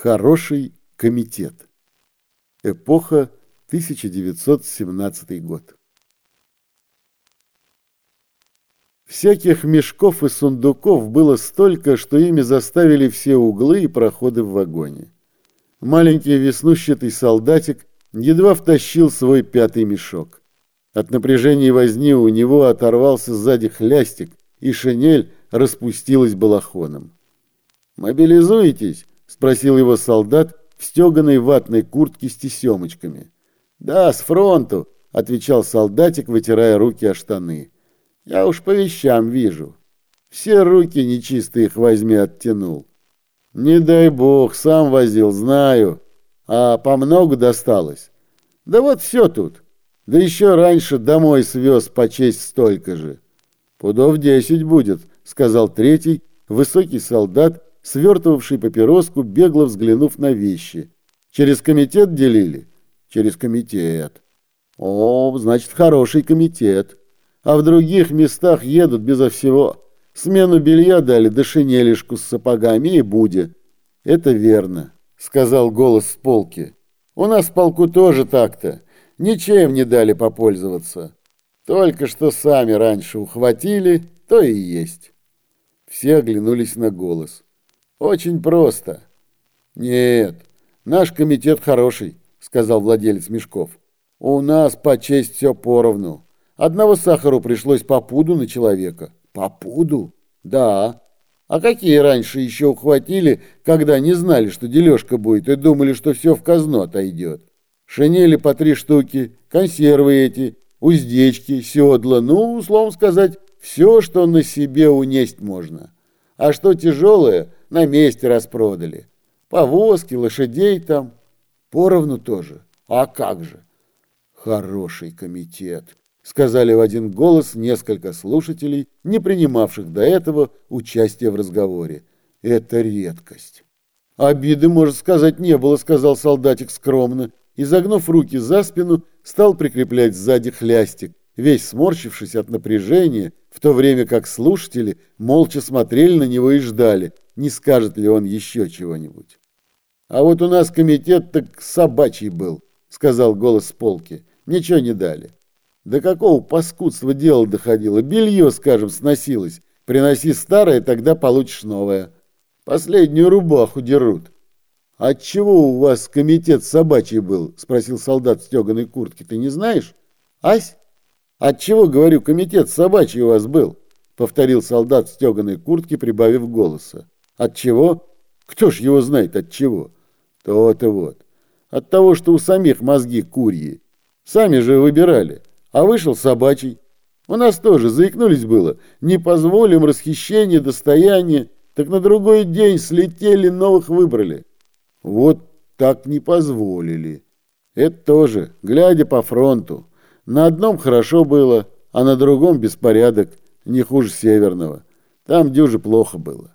Хороший комитет. Эпоха 1917 год. Всяких мешков и сундуков было столько, что ими заставили все углы и проходы в вагоне. Маленький веснущатый солдатик едва втащил свой пятый мешок. От напряжения возни у него оторвался сзади хлястик, и шинель распустилась балахоном. «Мобилизуетесь?» Спросил его солдат в стеганой ватной куртке с тесемочками. «Да, с фронту», — отвечал солдатик, вытирая руки о штаны. «Я уж по вещам вижу. Все руки нечистые их возьми оттянул». «Не дай бог, сам возил, знаю. А по много досталось?» «Да вот все тут. Да еще раньше домой свез по честь столько же». «Пудов десять будет», — сказал третий, высокий солдат, свертывавший папироску, бегло взглянув на вещи. «Через комитет делили?» «Через комитет». «О, значит, хороший комитет. А в других местах едут безо всего. Смену белья дали, да шинелишку с сапогами и буде». «Это верно», — сказал голос с полки. «У нас в полку тоже так-то. Ничем не дали попользоваться. Только что сами раньше ухватили, то и есть». Все оглянулись на голос. Очень просто. Нет, наш комитет хороший, сказал владелец мешков. У нас по честь все поровну. Одного сахару пришлось по пуду на человека. По пуду? Да. А какие раньше еще ухватили, когда не знали, что дележка будет, и думали, что все в казну отойдет? Шинели по три штуки, консервы эти, уздечки, седла, ну, словом сказать, все, что на себе унесть можно. А что тяжелое, на месте распродали. Повозки, лошадей там. Поровну тоже. А как же? Хороший комитет, сказали в один голос несколько слушателей, не принимавших до этого участия в разговоре. Это редкость. Обиды, можно сказать, не было, сказал солдатик скромно, и, загнув руки за спину, стал прикреплять сзади хлястик, весь сморщившись от напряжения, в то время как слушатели молча смотрели на него и ждали, не скажет ли он еще чего-нибудь. «А вот у нас комитет так собачий был», — сказал голос с полки. «Ничего не дали». До какого паскудства дело доходило? Белье, скажем, сносилось. Приноси старое, тогда получишь новое. Последнюю рубаху дерут. «Отчего у вас комитет собачий был?» — спросил солдат в стеганой куртке. «Ты не знаешь?» «Ась?» «Отчего, говорю, комитет собачий у вас был?» — повторил солдат в стеганой куртке, прибавив голоса. От чего? Кто ж его знает от чего? То-то вот. От того, что у самих мозги курьи. Сами же выбирали. А вышел собачий. У нас тоже заикнулись было. Не позволим расхищения достояния. Так на другой день слетели, новых выбрали. Вот так не позволили. Это тоже, глядя по фронту. На одном хорошо было, а на другом беспорядок, не хуже северного. Там дюже плохо было.